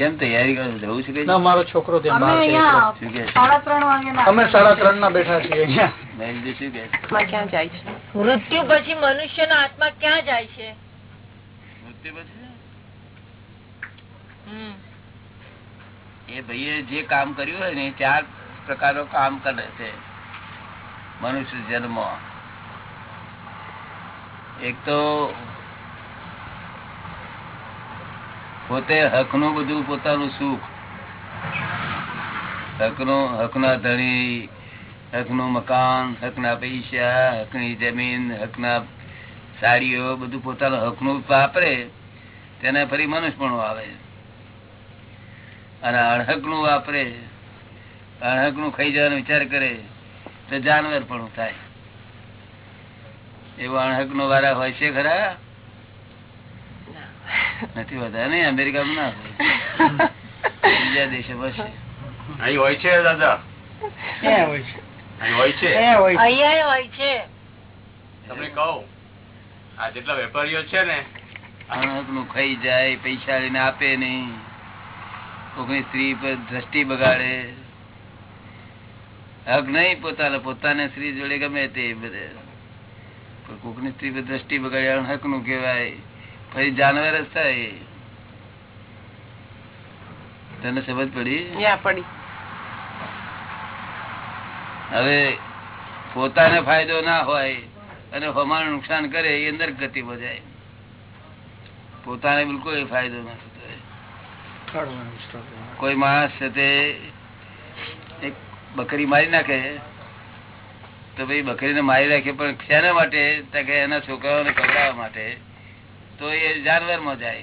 કેમ તૈયારી કરો જવું છે ના મારો છોકરો અમે સાડા ત્રણ ના બેઠા છીએ. ક્યાં જાય છે? મૃત્યુ પછી મનુષ્યનો આત્મા ક્યાં જાય છે? મૃત્યુ પછી? એ ભાઈએ જે કામ કર્યું હોય ને એ ચાર પ્રકારનો કામ કરે છે. મનુષ્ય જન્મ. એક તો પોતે હકનું બધું પોતાનું સુખ. હકનું, હકના ધણી, હકનું મકાન, હકના પૈસા, હકની જમીન, હકના સાડીઓ, બધું પોતાનું હકનું વાપરે, તેને ફરી મનુષ્યપણું આવે. અને અણહકનું વાપરે અણહકનું ખાઈ જવાનો વિચાર કરે, તો જાનવર પણ થાય. એવો અણહક નો વારા હોય છે ખરા? નથી વધારે નહીં અમેરિકામાં ના હોય. બીજા દેશોમાં બસ અહીં હોય છે દાદા? ક્યાં હોય છે. અહીં હોય છે? ક્યાં હોય છે. અહીંયા હોય છે. તમને કહું. આ જેટલા વેપારીઓ છે ને અણહક ખાઈ જાય પૈસા લઈને આપે નહીં. કોકની સ્ત્રી પર દ્રષ્ટિ બગાડે. હક નહીં પોતાના પોતાને સ્ત્રી જોડે ગમે તે બધે. પણ કોકની સ્ત્રી પર દ્રષ્ટિ બગાડે અણહકનું કહેવાય. પછી જાનવર જ થાય તને સમજ પડી? પડી. હવે પોતાને ફાયદો ના હોય અને હમાનું નુકસાન કરે એ અંદર ગતિ બજાય પોતાને બિલકુલ એ ફાયદો ના થતો. કોઈ માણસ છે તે એક બકરી મારી નાખે તો ભાઈ બકરીને મારી નાખે પણ શેના માટે? એના છોકરાઓને કપડાવવા માટે. તો એ જાનવરમાં જાય.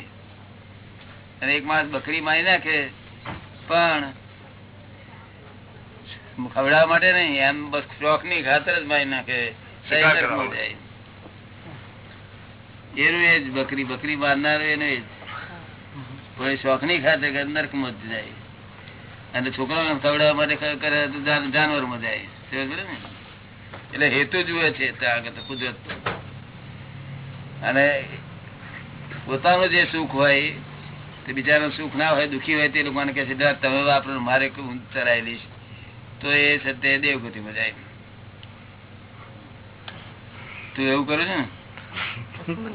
અને એક માણસ બકરી મારી નાખે પણ ખવડાવવા માટે નહીં એમ બસ શોખની ખાતર જ મારી નાખે. જાય. એનું એ જ બકરી બકરી મારનાર એનું એ જ. કોઈ શોખની ખાતર નર્કમાં જાય. અને છોકરાઓને ખવડાવવા માટે કરે તો જાનવરમાં જાય. ને? એટલે હેતુ જુએ છે ત્યાં આગળ તો કુદરત અને પોતાનું જે સુખ હોય તે બીજાનું સુખ ના હોય દુઃખી હોય તે લોકોને કહે છે "ના, તમે વાપરો મારે હું લઈશ તો એ સત્ય દેવગતિમાં જાય. તું એવું કરું છે ને?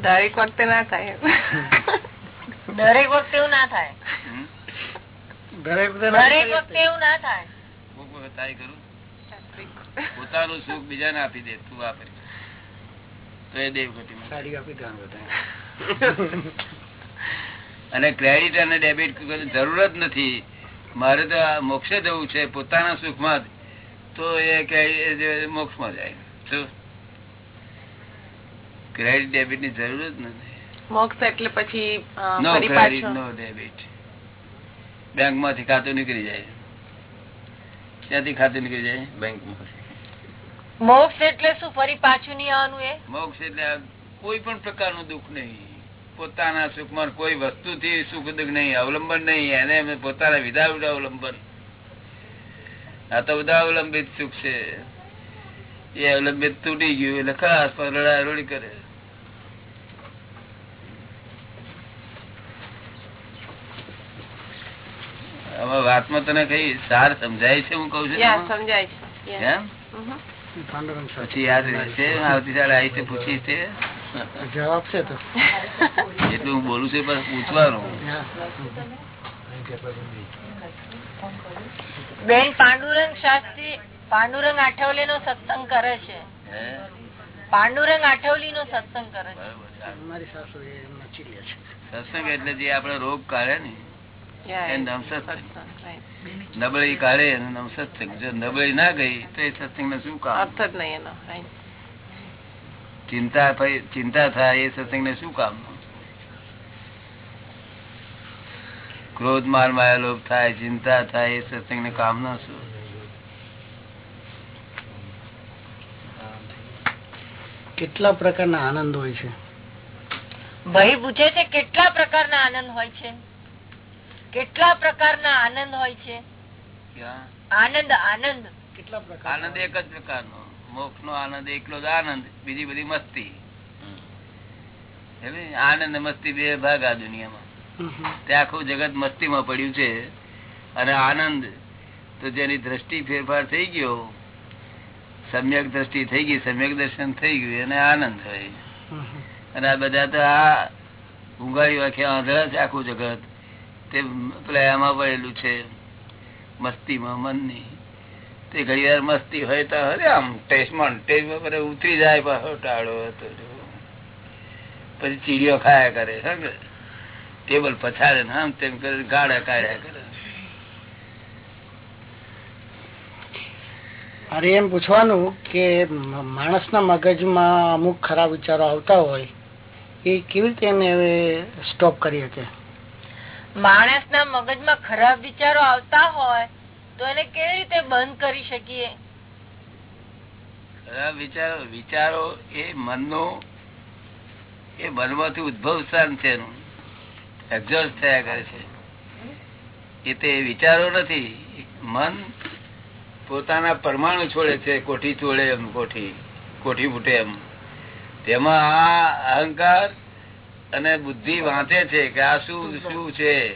દરેક વખતે ના થાય. દરેક વખતે એવું ના થાય. દરેક વખતે એવું ના પોતાનું સુખ બીજાને આપી દે તું વાપરી. તો એ દેવગતિ સાડી આપી ધ્યાન બધાને. અને ક્રેડિટ અને ડેબિટ જરૂર જ નથી. મારે તો મોક્ષે જવું છે પોતાના સુખમાં તો એ મોક્ષમાં જાય. શું ક્રેડિટ ડેબિટની જરૂર જ નથી. મોક્ષ એટલે પછી નો ક્રેડિટ નો ડેબિટ બેંકમાંથી ખાતું નીકળી જાય. ક્યાંથી ખાતું નીકળી જાય? બેંક મોક્ષ એટલે શું? ફરી પાછું નહીં આવવાનું એ? મોક્ષ એટલે કોઈ પણ પ્રકારનું દુઃખ નહીં. પોતાના સુખમાં કોઈ વસ્તુથી સુખ દુઃખ નહીં અવલંબન નહીં એને અમે પોતાના વિધાઉટ અવલંબન. આ તો બધા અવલંબિત સુખ છે. એ અવલંબિત તૂટી ગયું એટલે ખાસ પણ રડા રોડી કરે. આમાં વાતમાં તને કઈ સાર સમજાય છે હું કઉ છું સમજાય છે. પછી યાદ રહેશે આવતી આવી છે પૂછી છે. જવાબ છે તો. એટલું હું બોલું છું પણ પૂછવાનું. બેન પાંડુરંગ શાસ્ત્રી પાંડુરંગ આઠવલે નો સત્સંગ કરે છે. પાંડુરંગ આઠવલી નો સત્સંગ કરે છે. સત્સંગ એટલે જે આપડે રોગ કાઢે ને એ નામ સત્સંગ. સત્સંગ, right. નબળી કાઢે એનું સત્સંગ. જો નબળી ના ગઈ તો એ સત્સંગ ને શું કામ? અર્થ જ નહીં એનો ચિંતા ચિંતા થાય એ સત્સંગ ને શું કામ? ક્રોધ માર માયા લોભ થાય ચિંતા થાય એ સત્સંગ ને કામ ના શું? કેટલા પ્રકારના આનંદ હોય છે? ભાઈ પૂછે છે કેટલા પ્રકારના આનંદ હોય છે? કેટલા પ્રકારના આનંદ હોય છે? આનંદ આનંદ. કેટલા પ્રકાર આનંદ એક જ પ્રકારનો. મોક્ષ નો આનંદ એકલો જ આનંદ બીજી બધી મસ્તી. આનંદ મસ્તી બે ભાગ આ દુનિયામાં. તે આખું જગત મસ્તીમાં પડ્યું છે. અને આનંદ તો જેની દ્રષ્ટિ ફેરફાર થઈ ગયો સમ્યક દ્રષ્ટિ થઈ ગઈ સમ્યક દર્શન થઈ ગયું અને આનંદ હમ. અને આ બધા તો આ ઊંઘાડી વાંખે આંધળા છે આખું જગત. તે પેલા એમાં પડેલું છે. મસ્તીમાં મનની. તે ઘડી મસ્તી હોય તો અરે આમ ટેસ્ટમાં ટેસ્ટમાં ઉતરી જાય પાછો ટાળો હતો. પછી ચીડીઓ ખાયા કરે સમજે ટેબલ પછાડે ને આમ તેમ કરે ગાડા કાઢ્યા કરે. મારે એમ પૂછવાનું કે માણસના મગજમાં અમુક ખરાબ વિચારો આવતા હોય, એ કેવી રીતે એને સ્ટોપ કરી શકે? માણસના મગજમાં ખરાબ વિચારો આવતા હોય, તો એને કેવી રીતે બંધ કરી શકીએ? ખરાબ વિચારો વિચારો એ મનનો, એ મનમાંથી ઉદભવ સ્થાન છે એનું. એક્ઝોસ્ટ થયા કરે છે. એ તે વિચારો નથી. મન પોતાના પરમાણુ છોડે છે, કોઠી છોડે એમ, કોઠી કોઠી ફૂટે એમ. તેમાં આ અહંકાર અને બુદ્ધિ વાંચે છે કે આ શું શું છે?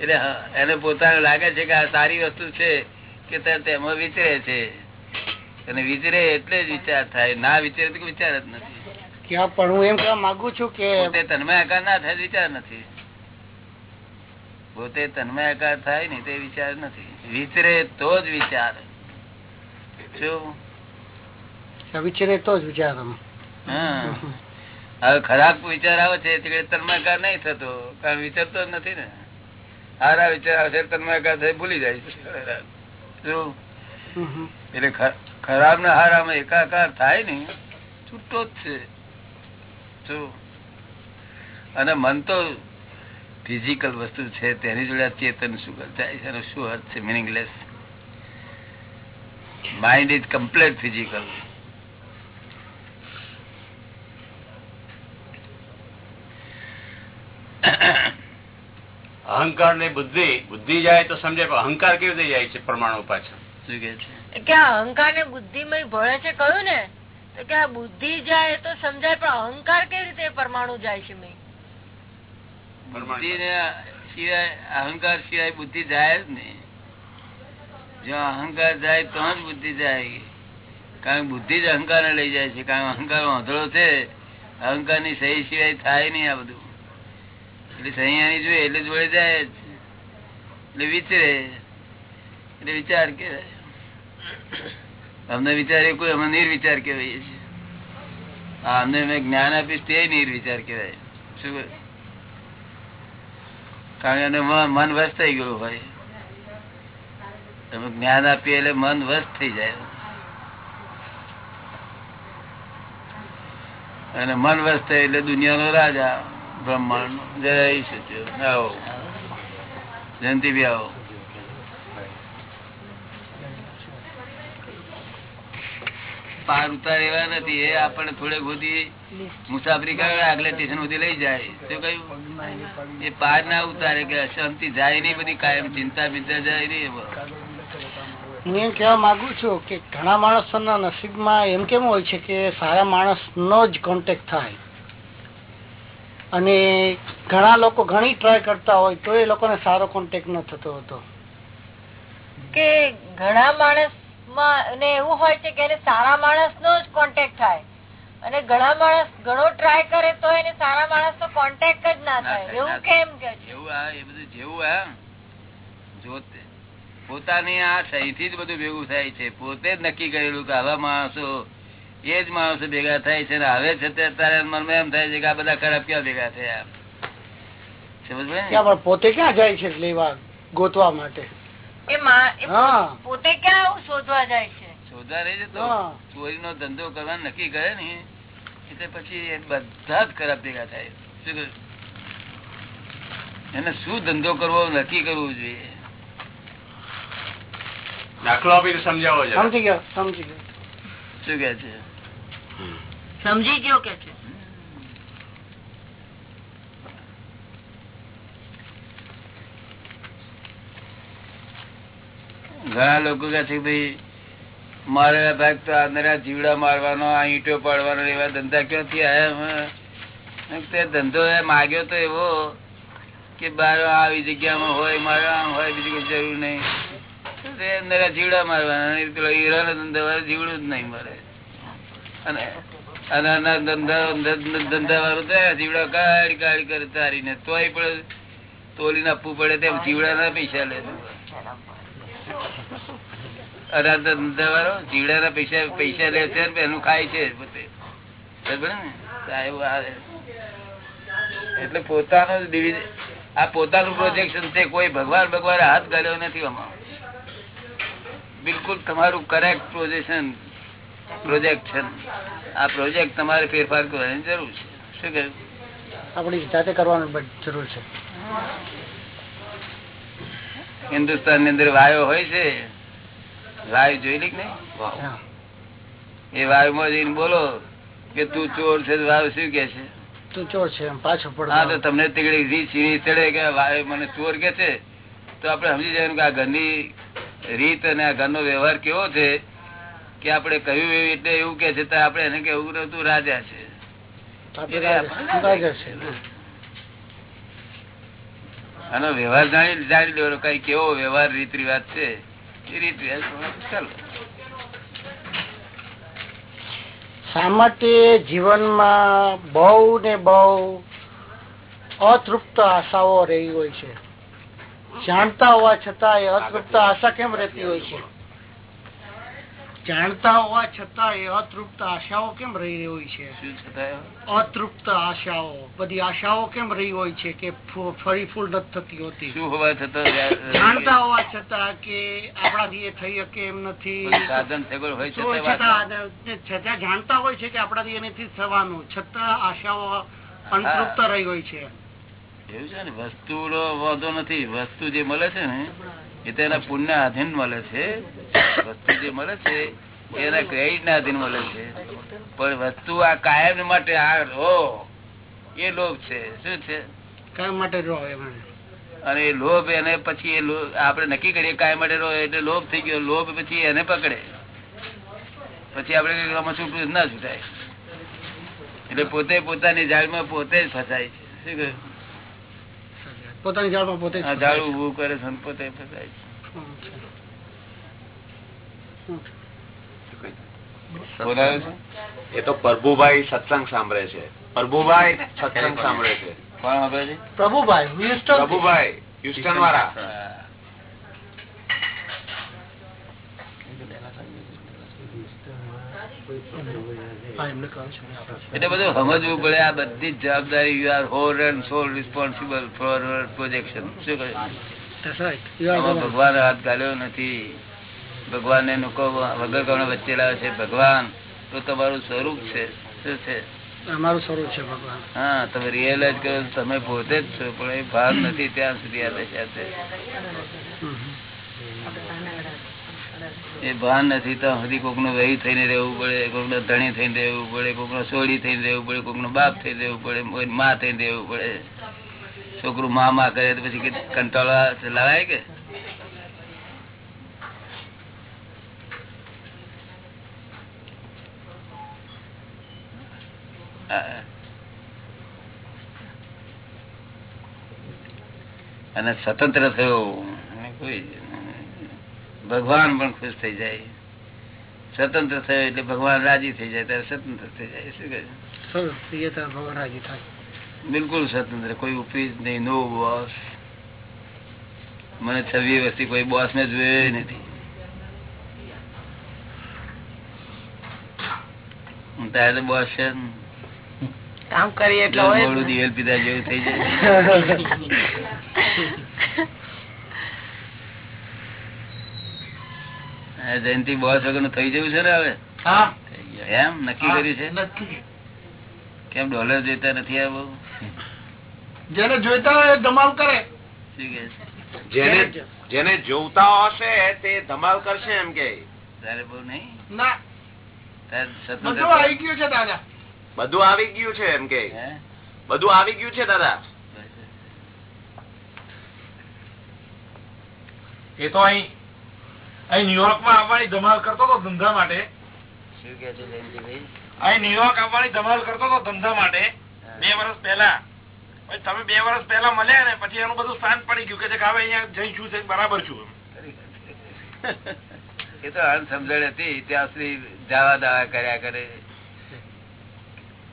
એટલે એને પોતાને લાગે છે કે આ સારી વસ્તુ છે કે તેમાં વિચરે છે. અને વિચરે એટલે જ વિચાર થાય. ના વિચરે તો વિચાર જ નથી. પણ હું એમ કહેવા માંગુ છું કે પોતે તન્મયાકાર ના થાય વિચાર નથી. પોતે તન્મયાકાર થાય ને તે વિચાર નથી. વિચરે તો જ વિચાર. શું? વિચારે તો જ વિચાર. હા. હવે ખરાબ વિચાર આવે છે તે નહીં થતો કારણ વિચારતો જ નથી ને. સારા વિચાર આવશે છે તન્મયકાર થઈ ભૂલી જાય. એટલે ખરાબ ને હારામાં એકાકાર થાય ને છૂટો જ છે. અને મન તો ફિઝિકલ વસ્તુ છે તેની જોડે ચેતન શું જાય છે એનો શું અર્થ છે? Meaningless mind is complete physical અહંકાર ને બુદ્ધિ બુદ્ધિ જાય તો સમજે અહંકાર કેવી રીતે જાય છે પરમાણુ પાછળ? કે છે? કે આ અહંકાર ને બુદ્ધિમય ભળે છે કયું ને તો કે આ બુદ્ધિ જાય તો સમજાય પણ અહંકાર કેવી રીતે પરમાણુ જાય છે સિવાય અહંકાર સિવાય બુદ્ધિ જાય જ નહીં. જો અહંકાર જાય તો જ બુદ્ધિ જાય. કારણ બુદ્ધિ જ અહંકાર લઈ જાય છે. કારણ અહંકાર વાંધળો છે. અહંકારની સહી સિવાય થાય નહીં આ બધું. એટલે સહી આની જોઈએ, એટલે જોડે જાય એટલે વિચરે. એટલે વિચાર કે અમને વિચાર કોઈ, અમે નિર્વિચાર કહેવાય છે અમને મેં જ્ઞાન આપીશ તે નિર્વિચાર કહેવાય. શું કારણ કે મન વસ્ત થઈ ગયું હોય. તમે જ્ઞાન આપીએ એટલે મન વસ્ત થઈ જાય. અને મન વસ્ત થાય એટલે દુનિયાનો રાજા. બ્રહ્માંડ જય સચિવ આવો. જયંતિ બી આવો. પાર ઉતાર એવા નથી. એ આપણને થોડે બધી મુસાફરી કરે, આગલે સ્ટેશન સુધી લઈ જાય. શું કહ્યું? એ પાર ના ઉતારે કે અશાંતિ જાય નહીં, બધી કાયમ ચિંતા બિંતા જાય નહીં. હું એમ કહેવા માંગુ છું કે ઘણા માણસોના નસીબમાં એમ કેમ હોય છે કે સારા માણસ નો જ કોન્ટેક્ટ થાય? અને ઘણા લોકો ઘણી ટ્રાય કરતા હોય તો એ લોકોને સારો કોન્ટેક્ટ ન થતો હતો. કે ઘણા માણસમાં એવું હોય છે કે સારા માણસ નો જ કોન્ટેક્ટ થાય. અને ઘણા માણસ ઘણો ટ્રાય કરે તો એને સારા માણસ નો કોન્ટેક્ટ જ ના થાય. એવું કેમ કે? જેવું આ એ બધું જેવું આ જોતે પોતાની આ સહીથી જ બધું ભેગું થાય છે. પોતે જ નક્કી કરેલું કે આવા માણસો એ જ માણસો ભેગા થાય છે હવે છે તે અત્યારે મનમાં એમ થાય છે કે આ બધા ખરાબ ક્યાં ભેગા થયા? સમજ પોતે ક્યાં જાય છે લેવા ગોતવા માટે? એ મા- એ હા. પોતે ક્યાં શોધવા જાય છે? શોધવા રહી જતો હા. ચોરીનો ધંધો કરવાનું નક્કી કરે ને? એટલે પછી બધા જ ખરાબ ભેગા થાય. શું એને શું ધંધો કરવો નક્કી કરવું જોઈએ? દાખલો આપીને સમજાવો જરા. સમજી ગયો સમજી ગયો. શું કે છે? સમજી ગયો કે છે? ઘણા લોકો કે છે ભાઈ મારેલા ભાગ તો આ જીવડા મારવાનો, આ ઈંટો પાડવાનો એવા ધંધા ક્યાંથી આવ્યા તે ધંધો માગ્યો તો એવો કે બાર આવી જગ્યામાં હોય, મારે આમ હોય, બીજી કોઈ જરૂર નહીં. અંદર જીવડા મારવાના પેલો હીરાનો ધંધો જીવડું જ નહીં મારે. અને અને ધંધા ધંધા વાળું તો જીવડા કાઢી કાઢી કરે તારીને તોય પણ તોલીને આપવું પડે તેમ જીવડા ના પૈસા લે. અને ધંધા વાળો જીવડા ના પૈસા પૈસા લે છે એનું ખાય છે પોતે. એટલે પોતાનો આ પોતાનું પ્રોજેક્શન છે કોઈ ભગવાન ભગવાન હાથ ગાળ્યો નથી આમાં. બિલકુલ તમારું કરેક્ટ પ્રોજેક્શન પ્રોજેક્શન આ પ્રોજેક્ટ તમારે ફેરફાર કરવાની જરૂર છે. શું કહ્યું આપણી જાતે કરવાનું જરૂર છે. હિન્દુસ્તાનની અંદર વાયુ હોય છે. વાયુ જોઈ લી નહીં? એ વાયુ માં જઈને બોલો કે તું ચોર છે તો વાયુ શું કે છે? તું ચોર છે પાછો પાછો હા તો તમને તીકડી રીત સીધી ચડે કે વાયુ મને ચોર કે છે? તો આપણે સમજી જવાનું કે આ ઘરની રીત અને આ ઘરનો વ્યવહાર કેવો છે. કે આપણે કહ્યું એવું એટલે એવું કે છે આપણે એને કેવું તું રાજા છે. આનો વ્યવહાર જાણી જાણી લેવાનો કઈ કેવો વ્યવહાર રીત રિવાજ છે? એ રીત રિવાજ ચાલો. શા માટે જીવનમાં બહુ ને બહુ અતૃપ્ત આશાઓ રહી હોય છે. જાણતા હોવા છતાં એ અતૃપ્ત આશા કેમ રહેતી હોય છે? જાણતા હોવા છતાં એ અતૃપ્ત આશાઓ કેમ રહી હોય છે? અતૃપ્ત આશાઓ. બધી આશાઓ કેમ રહી હોય છે કે ફરી ફૂલ નથી થતી હોતી? જાણતા હોવા છતાં કે આપણાથી એ થઈ શકે એમ નથી. છતાં જાણતા હોય છે કે આપણાથી એ નથી થવાનું. છતાં આશાઓ અનતૃપ્ત રહી હોય છે. એવું છે ને? વસ્તુનો વાંધો નથી. વસ્તુ જે મળે છે ને એ તો એના પુણ્ય આધીન મળે છે. વસ્તુ જે મળે છે એના ક્રેડિટ ના આધીન મળે છે. પણ વસ્તુ આ કાયમ માટે આ રો એ લોભ છે. શું છે? કાયમ માટે રો અને એ લોભ એને પછી એ આપણે નક્કી કરીએ કાયમ માટે રો એટલે લોભ થઈ ગયો. લોભ પછી એને પકડે. પછી આપણે કહીએ આમાં છૂટવું ના છૂટાય. એટલે પોતે પોતાની જાળમાં પોતે જ ફસાય છે. શું કહ્યું? પોતાની જાળમાં પોતે ઝાડ ઉભું કરે છે પોતે ફસાય છે. એ તો પ્રભુભાઈ સત્સંગ સાંભળે છે. પ્રભુભાઈ સત્સંગ સાંભળે છે. કોણ વાપરે છે? પ્રભુભાઈ પ્રભુભાઈ હ્યુસ્ટન વાળા હા. હા, એમને કહું છું. એટલે બધું સમજવું પડે આ બધી જવાબદારી you are whole and sole responsible for projection શું કહે? That's right. You are the આમાં one. ભગવાન હાથ ગાળ્યો નથી. ભગવાન ને નુકો વગર કોને વચ્ચે લાવે છે. ભગવાન તો તમારું સ્વરૂપ છે. શું છે? અમારું સ્વરૂપ છે ભગવાન. હા તમે રિયલાઇઝ કરો તમે પોતે જ છો પણ એ ભાર નથી ત્યાં સુધી આ દશા છે. એ ભાન નથી તો સુધી કોકનું વહી થઈને રહેવું પડે કોકનું ધણી થઈને રહેવું પડે કોકનું સોડી થઈને રહેવું પડે કોકનું બાપ થઈને રહેવું પડે માં થઈને રહેવું પડે. છોકરું મા માં કરે તો પછી કે કંટાળો લાવાય કે? અને સ્વતંત્ર થયો. કોઈ ભગવાન પણ ખુશ થઈ જાય. સ્વતંત્ર થયો એટલે ભગવાન રાજી થઈ જાય ત્યારે સ્વતંત્ર થઈ જાય. શું કહે સરસ. એ તો ભગવાન રાજી થાય. બિલકુલ સ્વતંત્ર. કોઈ ઉપરી જ નહીં નો બોસ. મને છવ્વી વર્ષથી કોઈ બોસ ને જોયો નથી. હું તારે તો બોસ છે ને. કામ કરીએ એટલે હોય જ મોડું ને. દિવેલ પીધા જેવું થઈ જાય આ જયંતિ બોસ વગરનું થઈ જવું છે ને હવે? હા. થઈ ગયું. એમ? નક્કી કર્યું છે? કેમ ડોલર જોઈતા નથી આ બહુ? જેને જોઈતા હોય ધમાલ કરે. શું કે જેને જેને જોતા હશે તે ધમાલ કરશે એમ કે. તારે બહુ નહીં? ના. બધું આવી ગયું છે દાદા. બધું આવી ગયું છે એમ કે. બધું આવી ગયું છે દાદા. એ તો અહીં અહીં ન્યુયોર્કમાં આવવાની ધમાલ કરતો હતો ધંધા માટે. શું કે છે અહીં ન્યુયોર્ક આવવાની ધમાલ કરતો હતો ધંધા માટે. બે વર્ષ પહેલા. તમે બે વર્ષ પહેલા મળ્યા ને પછી એનું બધું શાંત પડી ગયું કે હવે અહીંયા જઈ છું છે બરાબર છું એ તો અણસમજણ હતી ત્યાં સુધી દાવા દાવા કર્યા કરે.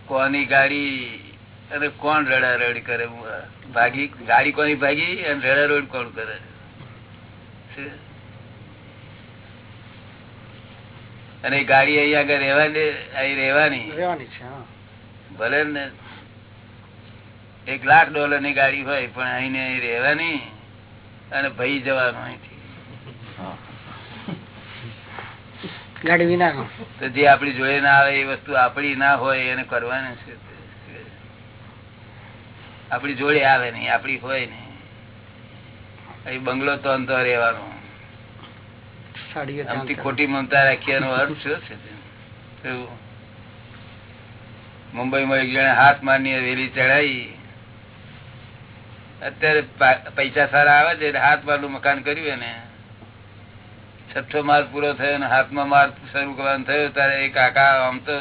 કોની ગાડી અને કોણ રડારડી કરે? ભાગી ગાડી કોની ભાગી અને રડારડ કોણ કરે શું? અને ગાડી અહીંયા આગળ રહેવાની અહીં રહેવાની. રહેવાની છે ભલે ને એક લાખ ડોલરની ગાડી હોય પણ અહીં ને રહેવાની અને ભાઈ જવાનું અહીંથી. તો જે આપણી જોડે ના આવે એ વસ્તુ આપણી ના હોય એને કરવાની છે. આપણી જોડે આવે નહીં આપણી હોય નહીં. અહીં બંગલો તો અંતર રહેવાનો. ખોટી મમતા રાખી અર્થ શું છે. મુંબઈમાં એક જણે હાથ મારની વેલી ચડાવી અત્યારે પૈસા સારા આવે છે હાથ મારનું મકાન કર્યું છઠ્ઠો માર પૂરો થયો અને હાથમાં માર શરૂ કરવાનો થયો, ત્યારે એ કાકા આમ તો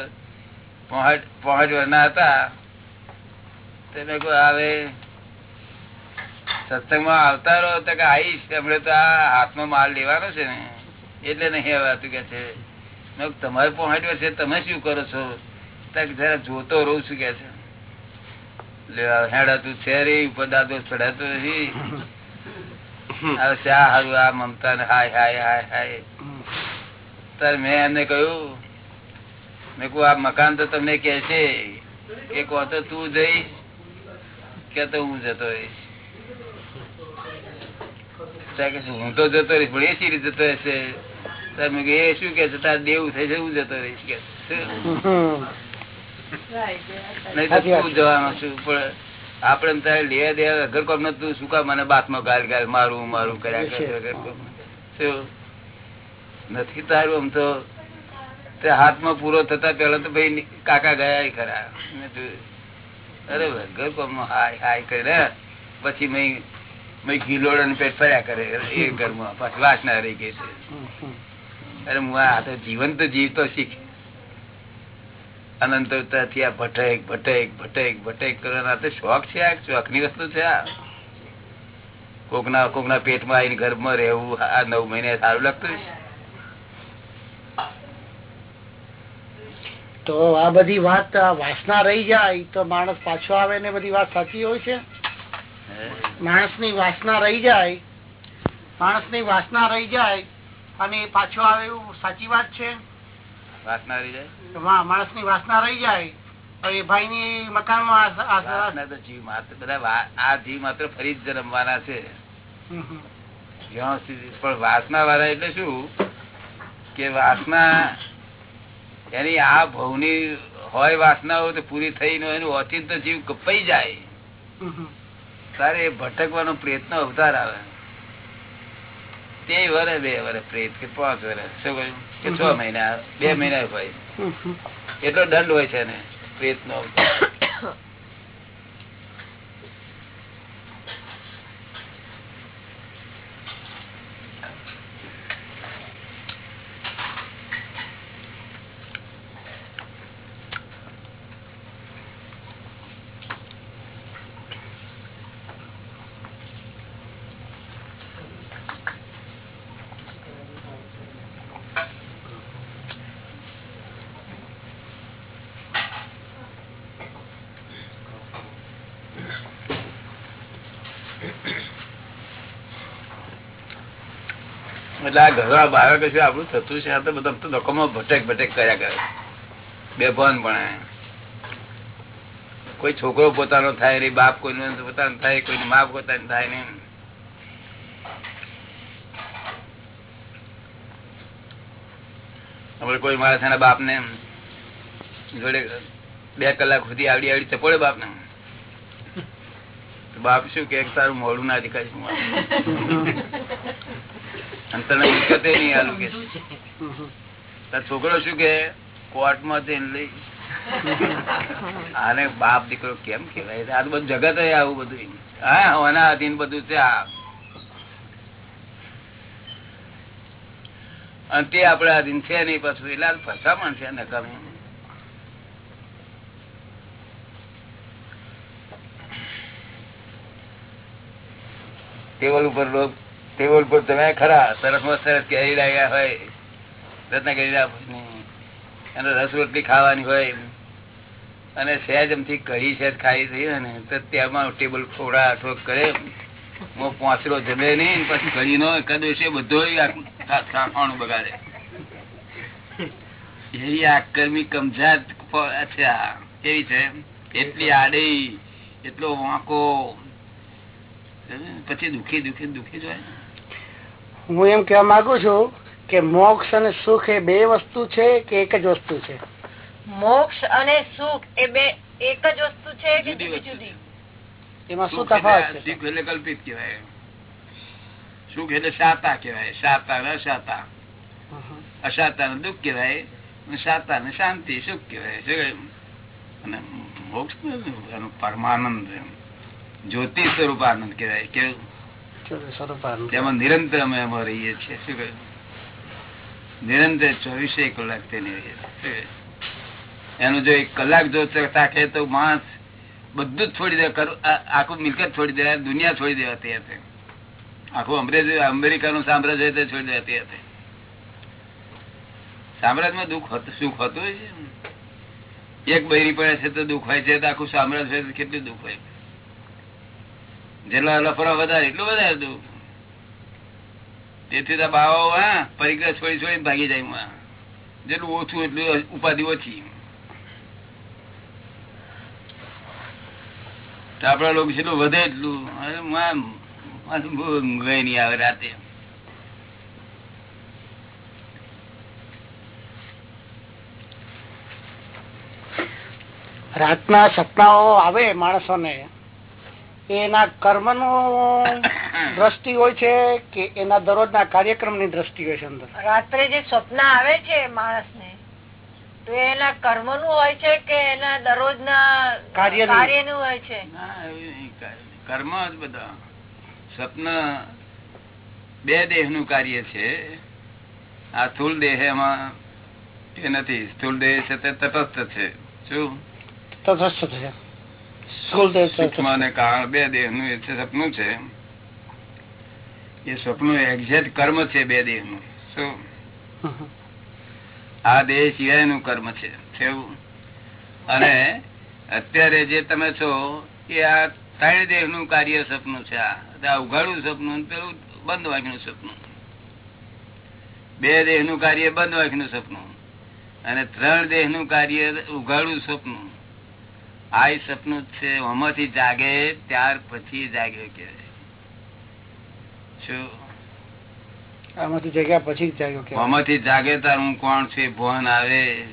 પોહાટ વર્ષના હતા. તેને કોઈ આવે. સત્સંગમાં આવતા રહો તો કે આવીશ, એમણે તો આ હાથમાં માલ લેવાનો છે ને. એટલે નહીં આવતું કે છે. તમારે પહોંચ્યો છે તમે શું કરો છો? જરા જોતો રહું છું કે છે. હેડાતું છે રે ઉપર દાદો ચડાતો નથી શા હારું આ મમતા ને હાય હાય હાય હાય. ત્યારે મેં એમને કહ્યું મેં કહું આ મકાન તો તમને કે છે. કે કહો તો તું જઈશ કે તો હું જતો રહીશ. ત્યાં કે છે, હું તો જતો રહીશ પણ એ સી રીતે જતો રહેશે. ત્યારે મેં એ શું કે છે? તારે દેવું થઈ છે હું જતો રહીશ કે જવાનો છું? પણ આપડે તારે લેવા દેવા ઘર કોમ ને તું શું કામ? મને બાથમાં ગાલ ગાલ મારું મારું કર્યા? નથી તારું આમ તો. તે હાથમાં પૂરો થતા પેલા તો ભાઈ કાકા ગયા ખરા. અરે ઘર કોમ હાય હાય કરે પછી મેં મેં ગીલોડ અને પેટ ફર્યા કરે એ ઘરમાં પાછી વાસના રહી ગઈ છે. અરે હું આ તો જીવંત જીવતો શીખ. અનંત અવતારથી આ ભટક ભટક ભટક ભટક કરવાના તો શોખ છે આ શોખની વસ્તુ છે આ. કોકના કોકના પેટમાં આવીને ઘરમાં રહેવું આ નવ મહિને સારું લાગતું છે? તો આ બધી વાત વાસના રહી જાય તો માણસ પાછો આવે ને બધી વાત સાચી હોય છે? માણસની વાસના રહી જાય માણસની વાસના રહી જાય અને પાછો આવે એવું સાચી વાત છે? વાસના રહી જાય? માણસની વાસના રહી જાય. એ ભાઈ ની મકાનમાં જીવ માત્ર બધા આ જીવ માત્ર ફરી જ જન્મવાના છે. જ્યાં સુધી પણ વાસના વાળા એટલે શું? કે વાસના એની આ ભવની હોય વાસના હોય તો પૂરી થઈ થઈને એનું ઓચિંત જીવ કપાઈ જાય. તારે ભટકવાનો પ્રયત્ન અવતાર આવે. તે વરે બે વરે પ્રેત કે પાંચ વરે. કે છ મહિના બે મહિના હોય. એટલો દંડ હોય છે ને પ્રેત નો એટલે આ ઘર બહાર કશું આપણું થતું છે, આ તો બધા લોકોમાં ભટેક ભટેક કર્યા કરે બે ભાન પણ કોઈ છોકરો પોતાનો થાય નહીં બાપ કોઈ પોતાનો થાય કોઈ મા પોતાની થાય નહીં આપણે કોઈ માણસ એના બાપ ને જોડે બે કલાક સુધી આવડી આવડી ચપોડે બાપ ને બાપ શું કે તારું મોડું ના દેખાય અંતર મિલકતે નહીં આલું કે છોકરો શું કે? કોર્ટમાં જઈને લઈ આને બાપ દીકરો કેમ કેવાય આ બધું જગત આવું બધું. હા હોના અધીન બધું છે આ. અને તે આપડે અધીન છે નહીં પાછું. એટલે ફસામણ છે નકામી. ટેબલ ઉપર લો- ટેબલ પર તમે ખરા, સરસમાં સરસ કેરી લાગ્યા હોય, રત્ન અને રસ રોટલી ખાવાની હોય. અને સહેજ એમથી કઢી સહેજ ખાઈ થઈ ને તો ત્યાંમાં ટેબલ થોડા ઠોક કરે હું પોંચરો જમે નહીં, પછી કઢીનો નો દિવસે બધો ખાવાનું બગાડે. એવી આકર્મી કમજાત પ- છે આ. કેવી છે? એટલી આડી, એટલો વાંકો પછી દુખી દુખી દુખી જોય હું એમ કેવા માંગુ છું કે મોક્ષ અને સુખ એ બે વસ્તુ છે કે એક જ વસ્તુ છે? મોક્ષ અને સુખ એ બે એક જ વસ્તુ છે કે જુદી જુદી એમાં શું તફાવત એટલે- છે? સુખ એટલે કલ્પિત કહેવાય સુખ એટલે સાતા કહેવાય. સાતા ને અશાતા અસાતા ને દુઃખ કહેવાય સાતા શાતા ને શાંતિ સુખ કહેવાય. શું અને મોક્ષ પરમાનંદ. જ્યોતિ સ્વરૂપ આનંદ કહેવાય. કેવું. તેમાં નિરંતર અમે એમાં રહીએ છીએ. શું કહ્યું નિરંતર ચોવીસે કલાક તેની રહીએ. એનું જો એક કલાક જો તાકે તો માણસ બધું જ છોડી દે આખું મિલકત છોડી દે, દુનિયા છોડી દેવા તે. હતી આખું અમરેજ અમેરિકાનું સામ્રાજ્ય તે છોડી દેવા તે. હતી સામ્રાજ્યમાં દુઃખ હતું, સુખ હતું એક બૈરી પડે છે તો દુઃખ હોય છે, તો આખું સામ્રાજ્ય કેટલું દુઃખ હોય? જેટલા લફરા વધારે, એટલું વધારે દુઃખ તેથી તો બાવાઓ, હા, પરિગ્રહ છોડી છોડી ભાગી જાય. જેટલું ઓછું એટલું ઉપાધિ ઓછી. આપડા લોકો જેટલું વધે એટલું. ગઈ નહીં આવે રાતે. રાતના સપનાઓ આવે માણસોને. એના કર્મનું દ્રષ્ટિ હોય છે કે એના દરરોજના કાર્યક્રમની દ્રષ્ટિ હોય છે અંદર? રાત્રે જે સ્વપ્ન આવે છે માણસને તો એ એના કર્મનું હોય છે કે એના દરરોજના કાર્યનું હોય છે? ના. કર્મ જ બધા. સ્વપ્ન બે દેહનું કાર્ય છે. આ સ્થુલ દેહ એમાં એ નથી. સ્થુલ દેહ છે તે તટસ્થ છે. શું? તટસ્થ છે. સૂક્ષ્મ અને કારણ બે દેહનું એ સપનું છે. એ સપનું એક્ઝેક્ટ કર્મ છે બે દેહનું શું આ દેહ સિવાયનું કર્મ છે. અને અત્યારે જે તમે છો એ આ ત્રણ દેહનું કાર્ય સપનું છે. આ ઉઘાડું સપનું પેલું બંધ વાંખનું સપનું બે દેહનું કાર્ય બંધ વાંખનું સપનું અને ત્રણ દેહનું કાર્ય ઉઘાડું સપનું આ સપનું છે આમાંથી જાગે ત્યાર પછી જાગ્યો કે. આમાંથી જગ્યા પછી જાગ્યો કહેવાય. આમાંથી જાગે તાર હું કોણ છે ભવન આવે.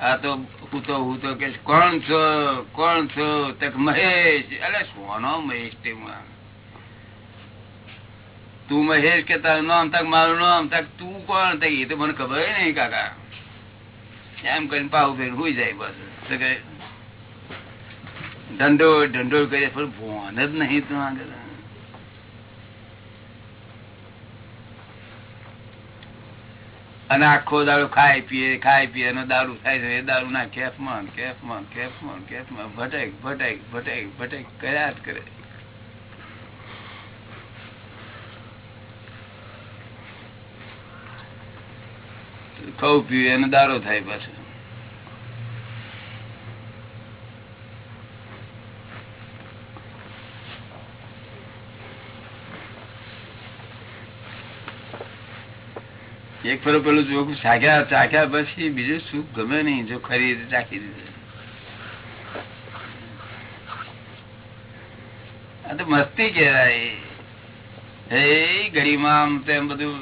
આ તો હું તો હું તો કે કોણ છો? કોણ છો? તક મહેશ. એટલે સોનો મહેશ તે તું મહેશ કે તારું નામ તક મારું નામ તક તું કોણ? તક એ તો મને ખબર નહીં કાકા. એમ કરીને પાવ ફેર હોય જાય બસ. તો ઢંઢોળ ઢંઢો કરીએ પણ ભોન જ નહીં તું આગળ. અને આખો દારૂ ખાય પીએ ખાય પીએ અને દારૂ થાય છે, એ દારૂ ના કેફમાં કેફમાં કેફમાં કેફમાં ભટેક ભટેક ભટેક ભટેક કર્યા જ કરે ખવું પીએ એનો દારો થાય પાછો. એક ફરો પેલું જોખું ચાખ્યા ચાખ્યા પછી બીજું સુખ ગમે નહીં, જો ખરી ચાખી દીધું. આ તો મસ્તી કહેવાય. એ ગળીમાં તેમ બધું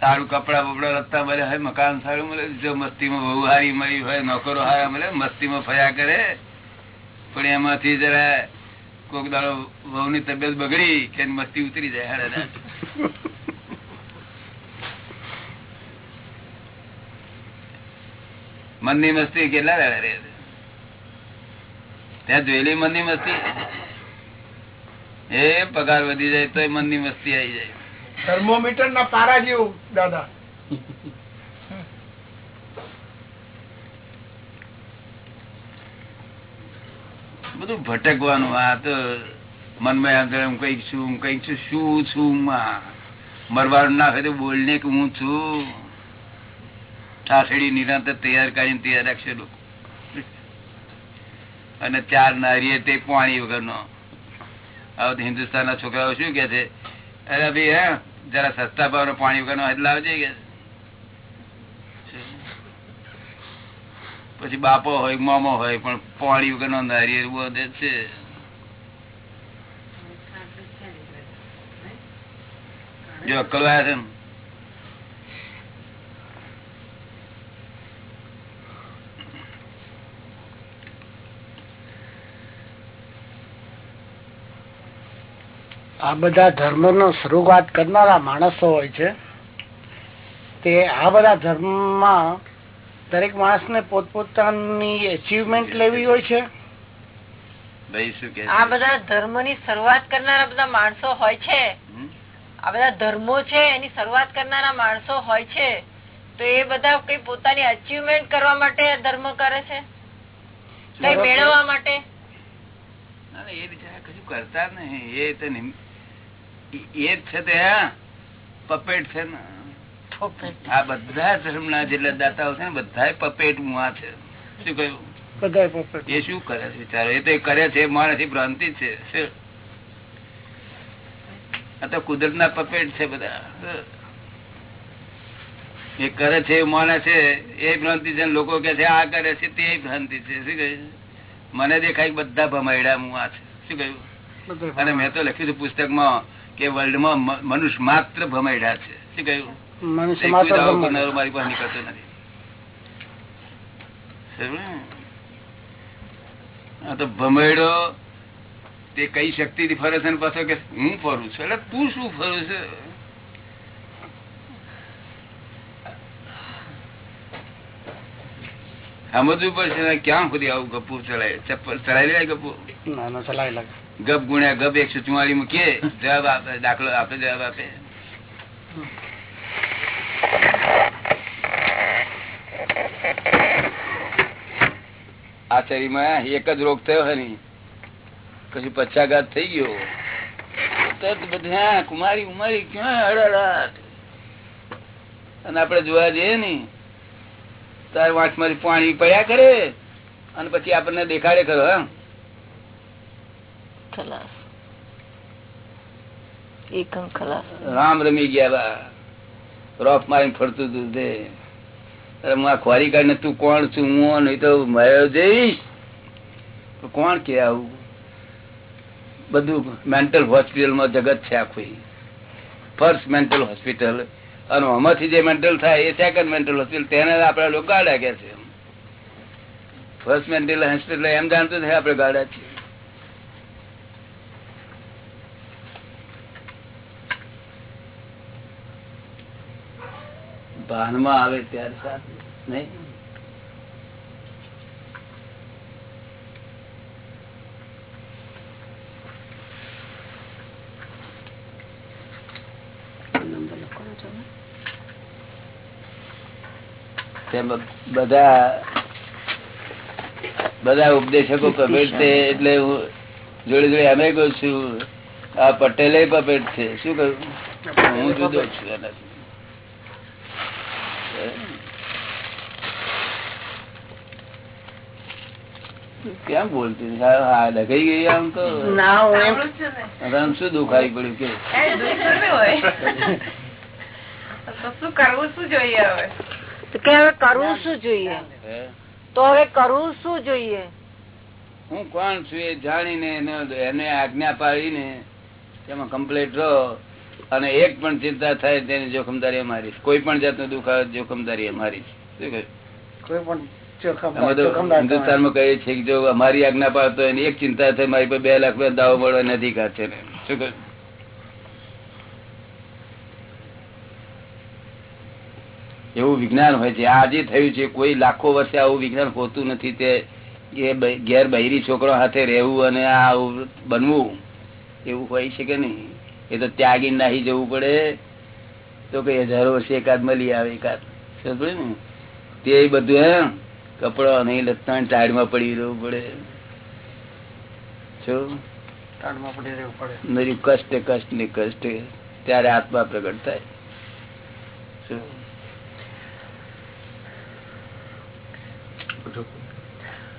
સારું કપડા બપડા લત્તા મળે હોય મકાન સારું મળે, જો મસ્તીમાં બહુ હારી મળી હોય, નોકરો હારા મળે, મસ્તીમાં ફર્યા કરે. પણ એમાંથી જરા કોક દાડો વહુ ની તબિયત બગડી કે મસ્તી ઉતરી જાય હાડા મનની મસ્તી કેટલા વેળા રહે? ત્યાં જોયેલી મનની મસ્તી? એ પગાર વધી જાય તો મનની મસ્તી આવી જાય. થર્મોમીટર ના પારા જેવું દાદા. બધું ભટકવાનું આ તો મનમાં એમ થાય, હું કંઈક છું કંઈક છું શું છું માં? મરવાનું ના હોય તો બોલને કે હું છું? ઠાસડી નિરંતર તૈયાર કરીને તૈયાર રાખશે અને ચાર નારીએ તે પાણી વગરનો. હિન્દુસ્તાન હિન્દુસ્તાનના છોકરાઓ શું કે છે? અરે ભાઈ, હે, જરા સસ્તા ભાવનો પાણી વગરનો હદ લાવજે કે પછી બાપો હોય, મામો હોય, પણ પાણી વગરનો નારિયેળ બધે છે. જો અક્કલવાયા છે ને? આ બધા ધર્મનો શરૂઆત કરનારા માણસો હોય છે. તે આ બધા ધર્મમાં દરેક માણસને પોતપોતાની એચિવમેન્ટ લેવી હોય છે. આ બધા ધર્મની શરૂઆત કરનારા બધા માણસો હોય છે. આ બધા ધર્મો છે એની શરૂઆત કરનારા માણસો હોય છે. તો એ બધા કઈ પોતાની અચીવમેન્ટ કરવા માટે ધર્મ કરે છે? કઈ મેળવવા માટે? એ બિચારા કશું કરતા નહીં. એ તો નિમ- એ એ છે તે પપેટ છે ને. આ બધા ધર્મના જેટલા દાતાઓ છે ને બધા પપેટ મુઆ છે. શું કહ્યું? એ શું કરે છે વિચારો? એ તો કરે છે માણસી ભ્રાંતિ છે. આ તો કુદરત ના પપેટ છે બધા. એ કરે છે એ માણસ છે એ ભ્રાંતિ છે ને લોકો કે છે આ કરે છે તે ભ્રાંતિ છે. શું કહ્યું? મને દેખાય બધા ભમાયડા મુઆ છે. શું કહ્યું? અને મેં તો લખ્યું છે પુસ્તકમાં કે વર્લ્ડમાં મ- મનુષ્ય માત્ર ભમાયડા છે. શું કહ્યું? મનુષ્ય માત્ર દાવો બ્રહ્મ. કરનારો મારી પાસે નીકળતો નથી. સમજ્યું ને? આ તો ભમેડો તે કઈ શક્તિ થી ફરે છે ને પાછો કે હું ફરું છું? એટલે તું શું ફરું છે? સમજવું પડશે ક્યાં સુધી આવું ગપુ ચલાય ચપ્પલ ચલાવી લે ગપુ ના ના ચલાવી લાગે. ગપ ગુણ્યા ગપ, એકસો ચુમ્માળી મૂકીએ જવાબ આપે, દાખલો આપે, જવાબ આપે. આ શરીરમાં એક જ રોગ થયો હોય કશું પચ્છાઘાત થઈ ગયો. તરત બધા કુમારી ઉમારી ક્યાં હળહળાટ અને આપડે જોવા જઈએ ને, તાર વાંચ મારી પાણી પડ્યા કરે, અને પછી આપણને દેખાડે ખરો, હા. ખલાસ એકમ ખલાસ રામ રમી ગયા રોફ મારીને ફરતું તું. તે હું આ ખોરી કાઢીને તું કોણ છું? હું નહીં તો મારે જઈશ. કોણ કે આવું? બધું મેન્ટલ હોસ્પિટલમાં જગત છે આખું. ફર્સ્ટ મેન્ટલ હોસ્પિટલ અને આમાંથી જે મેન્ટલ થાય, એ સેકન્ડ મેન્ટલ હોસ્પિટલ તેને આપણે લોકો ગાડા કે છે. ફર્સ્ટ મેન્ટલ હોસ્પિટલ એમ જાણતું થાય આપણે ગાડા છીએ. ભાનમાં આવે ત્યારે સારું નહીં? બધા બધા ઉપદેશકો પપેટ છે એટલે હું જોડે જોડે અમે કહું છું આ પટેલે પપેટ છે. શું કહ્યું? હું જુદો છું એનાથી. કેમ બોલતી ડઘાઈ ગઈ આમ તો. આમ શું દુખાઈ પડ્યું કે? કરવું શું જોઈએ હવે? તો કે હવે કરવું શું જોઈએ? તો હવે કરવું શું જોઈએ? હું કોણ છું એ જાણીને એને- એને આજ્ઞા પાડીને તેમાં કમ્પ્લેટ રહો અને એક પણ ચિંતા થાય તેની જોખમદારી અમારી કોઈ પણ જાતનું દુખાવે જોખમદારી અમારી શું કોઈ પણ અમે તો હિન્દુસ્તાનમાં કહીએ છીએ કે જો અમારી આજ્ઞા પાડતો હોય એક ચિંતા છે મારી પર બે લાખ રૂપિયા દાવો મળવાનો અધિકાર છે ને શું કહ્યું? એવું વિજ્ઞાન હોય છે. આજે થયું છે કોઈ લાખો વર્ષે આવું વિજ્ઞાન હોતું નથી. તે એ બ- ઘેર બૈરી છોકરો હાથે રહેવું અને આ આવું બનવું એવું હોય છે કે નહીં? એ તો ત્યાગી નાહી જવું પડે. તો કઈ હજારો વર્ષે એકાદ મળી આવે એકાદ. ને? તે બધું હે? કપડો નહીં લત્તા ટાયરમાં પડી રહેવું પડે. શું પડી રહેવું પડે. નરી કષ્ટ કષ્ટ ને કષ્ટ ત્યારે આત્મા પ્રગટ થાય.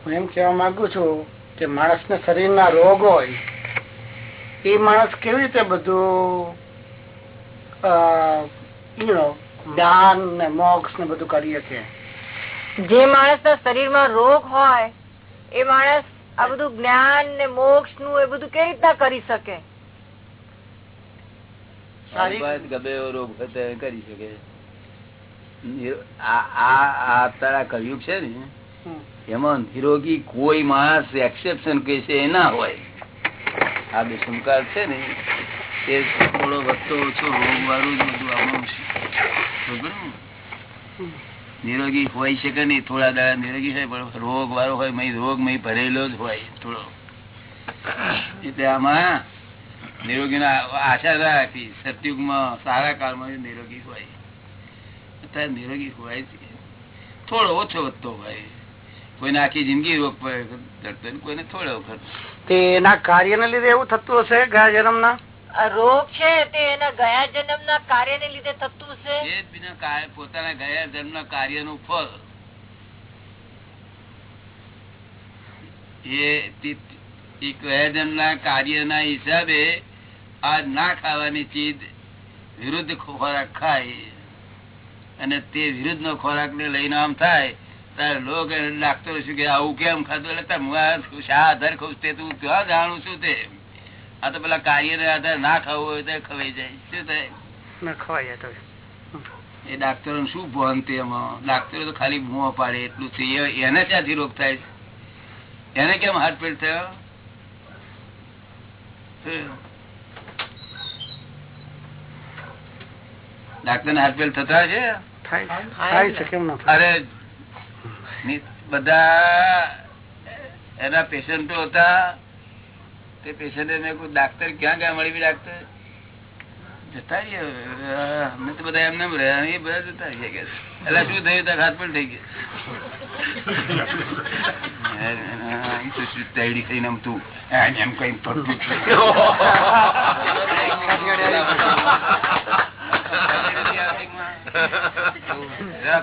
હું એમ કેવા માંગુ છું કે માણસ ને શરીર ના રોગ હોય એ માણસ કેવી રીતે બધું દાન ને મોક્ષ ને બધું કરી શકે? જે માણસ ના શરીરમાં રોગ હોય એ માણસ આ બધું જ્ઞાન ને મોક્ષનું એ બધું કેવી રીતના કરી શકે? ગમે એવો રોગ હોય તો એ કરી શકે. નિરો- આ આ આ તારા કલયુગ છે ને એમાં નિરોગી કોઈ માણસ એક્સેપ્શન કે છે એ ના હોય. આ છે ને એ થોડો વધતો ઓછો રોગ વાળું બધું આમાં? નિરોગી હોય શકે નહીં? થોડા દાડા નિરોગી હોય પણ રોગ વાળો હોય રોગ, મય ભરેલો જ હોય થોડો. એટલે આમાં નિરોગી આશા ના રાખી, સતયુગમાં, સારા કાળમાં નિરોગી હોય. અત્યારે નિરોગી હોય. થોડો ઓછો વધતો હોય. કોઈને આખી જિંદગી રોગ પડે કોઈને થોડો વખત એના કાર્યના લીધે એવું થતું હશે ગયા જન્મના આ રોગ છે તે એના ગયા જન્મ ના કાર્ય ને લીધે થતું છે કાર્ય, પોતાના ગયા જન્મના કાર્યનું ફળ. એ તી- એ જન્મના કાર્યના હિસાબે આ ના ખાવાની ચીજ વિરુદ્ધ ખોરાક ખાય. અને તે વિરુદ્ધ નો ખોરાક ને લઈને આમ થાય ત્યારે લોક ડાક્ટરો શું કે આવું કેમ ખાતું એટલે તાર હું આ શા આધાર ખુશ તે તું ક્યાં જાણું છું તે? આ તો પેલા કાર્ય ને આધાર ના ખાવું હોય તો ખવાઈ જાય. શું થાય? ખવાઈ જાય એ ડાક્ટરો શું ભાન તે એમાં? ડાક્ટરો તો ખાલી મોં પાડે એટલું છે. એને ક્યાંથી રોગ થાય એને કેમ હાર્ટફેટ થયો? ડાક્ટર ને હાર્ટફેલ થતા છે? અરે બધા એના પેશન્ટો હતા. તે પેશન્ટ મેં કોઈ ડાક્ટર ક્યાં ક્યાં મળી ડાક્ટર જતા રહીએ. અમે તો બધા એમને રહ્યા એ બધા જતા રહીએ કે એટલે શું થયું? તાર હાથ પણ થઈ ગયા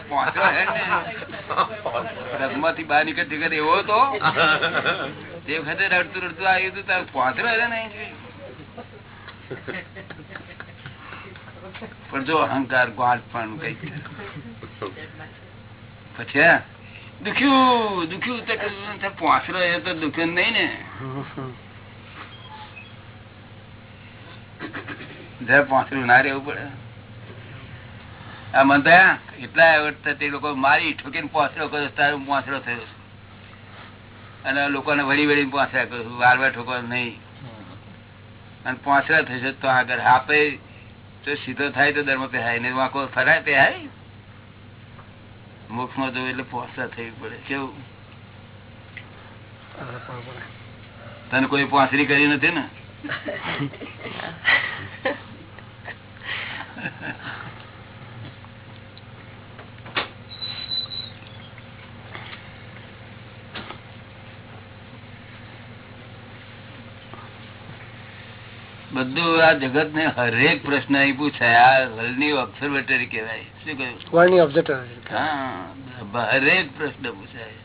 પહોંચ્યો હે ને. રગમાંથી બહાર નીકળતી વખતે એવો હતો. તે વખતે રડતું રડતું આવ્યું હતું તારે પહોંચરો હે પણ જો અહંકાર ગાંઠ પણ કઈ પછી દુખ્યું દુખ્યું તો પહોંચરો એ તો દુખ્યું નહીં ને. હમ, પાંચરું ના રહેવું પડે. આ મંતા એટલા આવડત તે લોકો મારી ઠોકીને પહોંચરો કર્યો, તારો પોસડો થયો. અને લોકોને વળી વળી પોસડા કરું વારવા ઠોકો નહીં. અને પહોંચરા થશે તો આગળ આપે તો સીધો થાય તો ધર્મ પહેરાય. ને વાંકો ફરાય મુખમાં જવું એટલે પોસડા થવી પડે. કેવું? તને કોઈ પોસરી કરી નથી ને? બધું આ જગત ને હરેક પ્રશ્ન અહીં પૂછાય આ વર્લ્ડ ઓબ્ઝર્વેટરી કેવાય શું કહ્યું? હા હરેક પ્રશ્ન પૂછાય.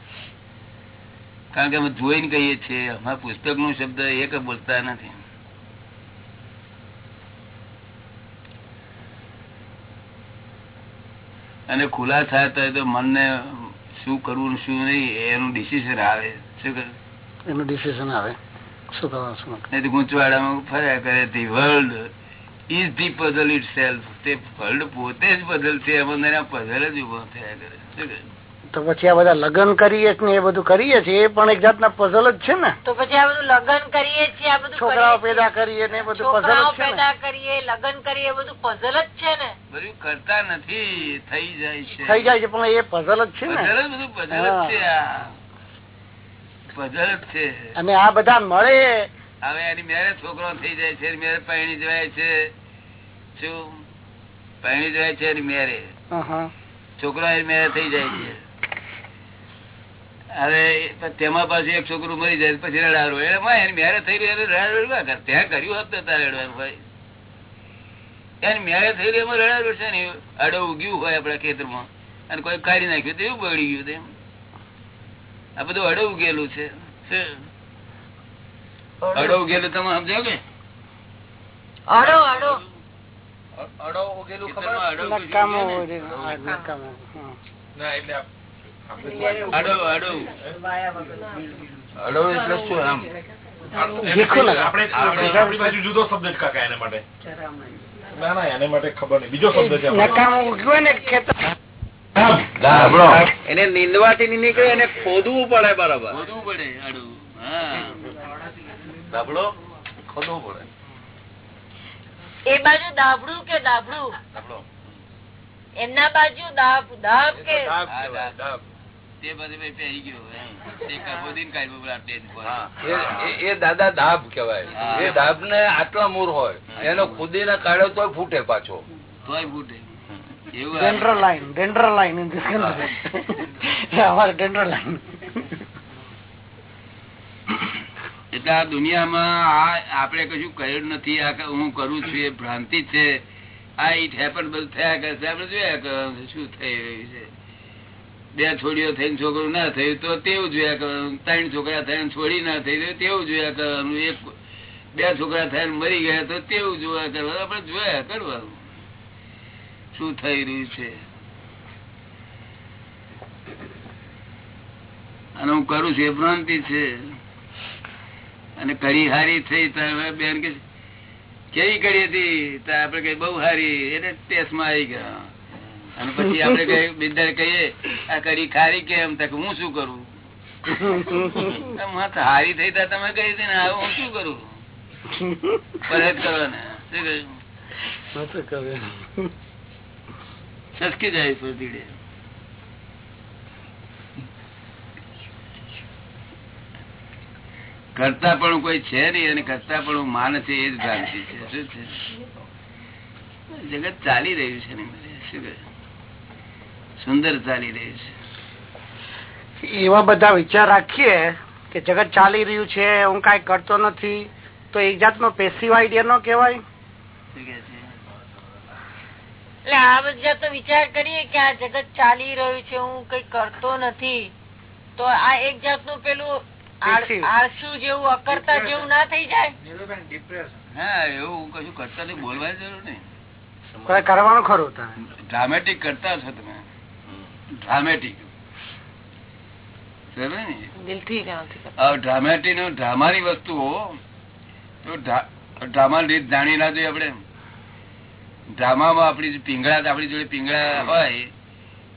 કારણ કે અમે જોઈને કહીએ છીએ અમારા પુસ્તકનું શબ્દ એક બોલતા નથી. અને ખુલા થાય તો મનને શું કરવું શું નહીં એનું ડિસિઝન આવે. શું કરે એનું ડિસિઝન આવે. ગૂંચવાડામાં ફર્યા કરે the world is the puzzle itself તે વર્લ્ડ પોતે જ પઝલ છે એમાં એના પઝલ જ ઊભો થયા કરે. તો પછી આ બધા લગ્ન કરીએ છીએ ને એ બધું કરીએ છીએ એ પણ એક જાતના પઝલ જ છે ને. તો પછી આ બધું લગ્ન કરીએ છીએ આ બધું છોકરાઓ પેદા કરીએ ને બધું પઝલ છોકરાઓ જ છે ને. પેદા કરીએ લગ્ન કરીએ એ બધું પઝલ જ છે ને. બધું કરતા નથી થઈ જાય છે. થઈ જાય છે પણ એ પઝલ જ છે ને. બધું પઝલ જ છે આ. પઝલ જ છે. અને આ બધા મળે? હવે એની મેરે છોકરો થઈ જાય છે મેરે પરણી જવાય છે. શું? પહેણી જવાય છે એની મેરે. છોકરો એની મેરે થઈ જાય છે. હવે તેમાં પાછું એક છોકરું મરી જાય પછી એટલે એની મેરે થઈ રહ્યું રડાડવા કર. ત્યાં કર્યું હોત તારે રડવાનું ભાઈ એની મેરે થઈ રહ્યું એમાં રડાડું છે ને? અડો ઉગ્યું હોય આપણા ખેતરમાં. અને કોઈ કાઢી નાખ્યું તો એવું બગડી ગયું તેમ આ બધું અડો ઉગેલું છે. શું? અડો ઉગેલું તમે સમજો કે? અડો અડો અડો ઉગેલું ખબર? નકામો ના? એટલે માટે નહીં ના. આપણે આપણી બાજુ જુદો શબ્દ છે એને ના ના ને નીંદવાથી નીકળે એને ખોદવું પડે બરાબર. ખોદવું પડે અડો ખોદવું પડે. એ બાજુ દાબડું કે દાબડું? એમના બાજુ દાબ દાબ કે. એ- દાદા દાબ કેવાય એ દાબ ને આટલા મૂર હોય. એનો ખુદીને કાઢ્યો તો ફૂટે પાછો. તોય ફૂટે. અમારે ડેન્ડ્રો એટલે આ દુનિયામાં આ આપણે કશું કર્યું નથી આ હું કરું છું એ ભ્રાંતિ છે. આ ઈટ હેપન બધું થયા કરે છે. આપણે જોયા શું થઈ છે. બે છોડીઓ થઈને છોકરું ના થયું તો તેવું જોયા કરવાનું ત્રણ છોકરા થઈને છોડી ના થઈ તો તેવું જોયા કરવાનું. એક બે છોકરા થઈને મરી ગયા તો તેવું જોયા કરવાનું. આપણે જોયા કરવાનું. શું થઈ રહ્યું છે? અને હું કરું છું, એ ભ્રાંતિ છે. અને કડી હારી થઈ બેન કે કેવી કડી હતી? આપડે કઈ બહુ હારી. એટલે ટેસ્ટમાં આવી ગયા. અને પછી આપડે કઈ બિદ્દાર કહીએ, આ કડી ખારી કેમ તક હું શું કરું? હારી થઈ તા તમે કહી હતી ને હું શું કરું? પરત કરો ને. શું કહ્યું? સસકી જાય ધીરે કરતા પણ કોઈ છે નહીં અને કરતા પણ માન છે એ જ ભ્રાંતિ છે. શું છે? જગત ચાલી રહ્યું છે શું કહે? સુંદર ચાલી રહ્યું છે. એવા બધા વિચાર રાખીએ કે જગત ચાલી રહ્યું છે હું કઈ કરતો નથી તો એક જાતનો પેસિવ આઈડિયા નો કહેવાય? છે? એટલે આ બધા તો વિચાર કરીએ કે આ જગત ચાલી રહ્યું છે હું કઈ કરતો નથી. તો આ એક જાતનું પેલું આળ- આળસુ જેવું અકર્તા જેવું ના થઈ જાય? હા એવું કશું કરતા નહીં બોલવાની જરૂર નહીં. કરવાનું ખરું ડ્રામેટિક કરતા છો તમે. ડ્રામેટિક ને? ડ્રામેટિક નો ડ્રામાની વસ્તુઓ તો ડ્રા- ડ્રામાની રીત જાણી ના જોઈએ આપણે. ડ્રામામાં આપણી પીંગળા આપણી જોડે પિંગળા હોય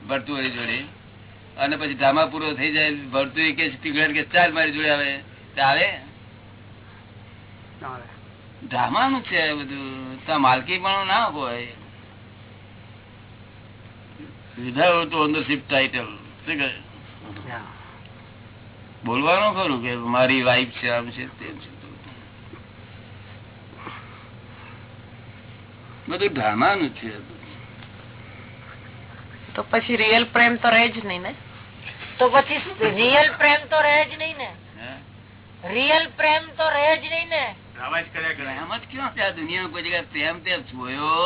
ભરતુરી જોડે. અને પછી ડ્રામા પૂરો થઈ જાય ભરતુરી કે પિંગળા કે ચાલ મારી જોડે આવે. આવે? ડ્રામાનું છે બધું. ત્યાં માલકી પણ ના હોય. વિધાઉટ ઓન ધ શું કહે? બોલવાનું ખરું કે મારી વાઈફ છે આમ છે તેમ છે. બધું ડ્રામાનું છે તો પછી રિયલ પ્રેમ તો રહે જ નહીં ને તો પછી રિયલ પ્રેમ તો રહે જ નહીં ને રિયલ પ્રેમ તો રહે જ નહીં ને ડ્રામા જ કર્યા કરે પ્રેમ જ ક્યાં છે આ દુનિયામાં કોઈ જગ્યાએ પ્રેમ તે જોયો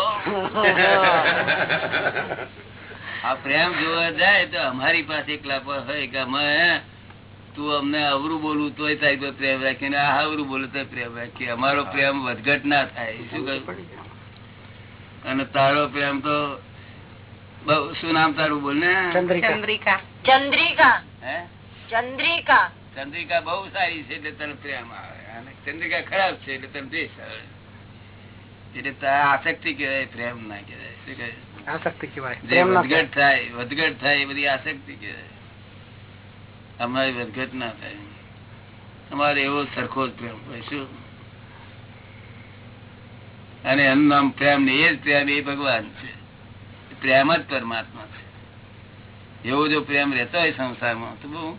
આ પ્રેમ જોવા જાય તો અમારી પાસે એકલા પર હોય કે અમે તું અમને અવરું બોલું તોય તારી પર પ્રેમ રાખીને આ અવરું બોલું તો પ્રેમ રાખીએ અમારો પ્રેમ વધઘટ ના થાય શું કહ્યું અને તારો પ્રેમ તો બઉ શું નામ તારું બોલ ને? ચંદ્રિકા. ચંદ્રિકા. ચંદ્રિકા. ચંદ્રિકા. ચંદ્રિકા બહુ સારી છે એટલે તને પ્રેમ આવે. અને ચંદ્રિકા ખરાબ છે એટલે તને દેશ આવે. એટલે તારા આસક્તિ કહેવાય પ્રેમ ના કહેવાય. શું કહે? આસક્તિ વધઘટ થાય વધઘટ થાય એ બધી આસક્તિ કેવાય અમારી વધઘટ ના થાય. અમારે એવો સરખો જ પ્રેમ હોય. શું? અને એનું નામ પ્રેમ ને એ જ પ્રેમ એ ભગવાન છે. પ્રેમ જ પરમાત્મા છે. એવો જો પ્રેમ રહેતો હોય સંસારમાં તો બહુ.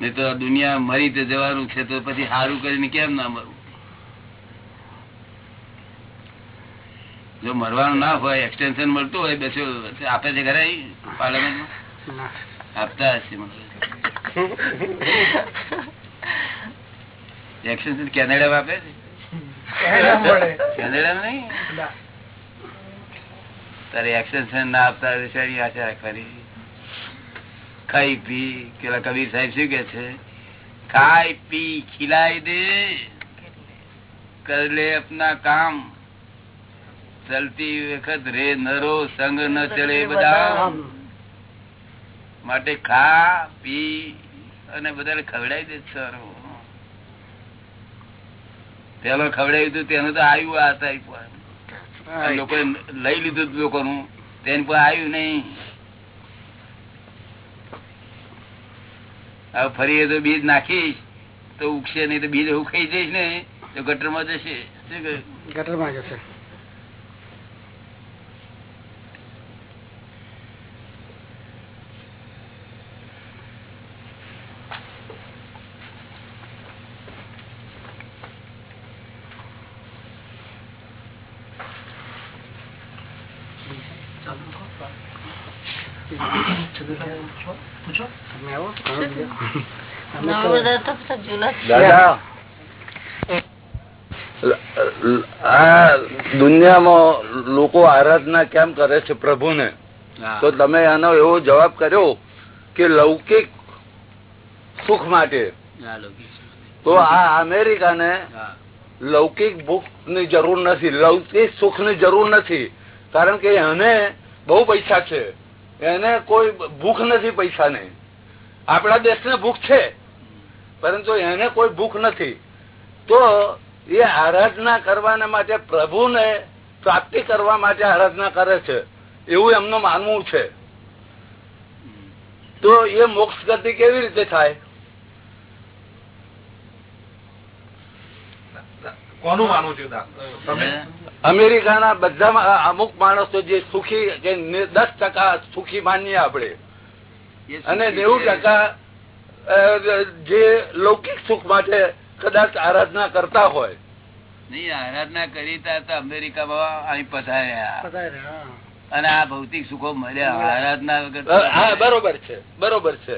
નહીં તો દુનિયા મરી તો જવાનું છે તો પછી સારું કરીને કેમ ના મરવું? જો મરવાનું ના હોય એક્સટેન્શન મળતું હોય બેસો આપે છે ખરા પાર્લામેન્ટમાં? આપતા હશે મને. આપે છે? કેનેડામાં નહીં? તારે એક્સટેન્શન ના આપતા શેની આશા રાખવાની ખાઈ પી. પેલા કબીર સાહેબ શું કે છે? ખાઈ પી ખિલાઈ દે. કર લે અપના કામ. ચલતી વખત રે નરો સંગ ન ચડે બધા. માટે ખા પી. અને બધાને ખવડાવી દે સારો. પેલો ખવડાવ્યું હતું તેનું તો આવ્યું આ ટાઈપ લોકો લઈ લીધું હતું લોકોનું. તેની પર આવ્યું નહીં. હવે ફરી એ તો બીજ નાખીશ તો ઉગશે નહીં તો બીજ હું ખાઈ જઈશ ને તો ગટરમાં જશે. શું ગટરમાં જશે તમે આવો ઘણું બીજું. અમે નવા તો- બધા તો બધા જૂના જ છે. દાદા લ- લ- આ દુનિયામાં લોકો આરાધના કેમ કરે છે પ્રભુને. તો તમે આનો એવો જવાબ કર્યો કે લૌકિક સુખ માટે. તો આ અમેરિકાને. લૌકિક ભૂખની જરૂર નથી લૌકિક સુખની જરૂર નથી. કારણ કે એને બહુ પૈસા છે. એને કોઈ ભૂખ નથી પૈસા ને આપણા દેશને ભૂખ છે. પરંતુ એને કોઈ ભૂખ નથી. તો એ આરાધના કરવાને માટે પ્રભુને પ્રાપ્તિ કરવા માટે આરાધના કરે છે. એવું એમનું માનવું છે. તો એ મોક્ષ ગતિ કેવી રીતે થાય? કોનું માનવું છે? અમેરિકાના બધામાં અમુક માણસો જે સુખી કે દસ ટકા સુખી માનીએ આપણે. અને નેવું ટકા જે લૌકિક સુખ માટે કદાચ આરાધના કરતા હોય. નહીં આરાધના કરી તો અમેરિકામાં અહીં પધાર્યા. અને આ ભૌતિક સુખો મળ્યા. આરાધના વગર હા બરોબર છે બરોબર છે.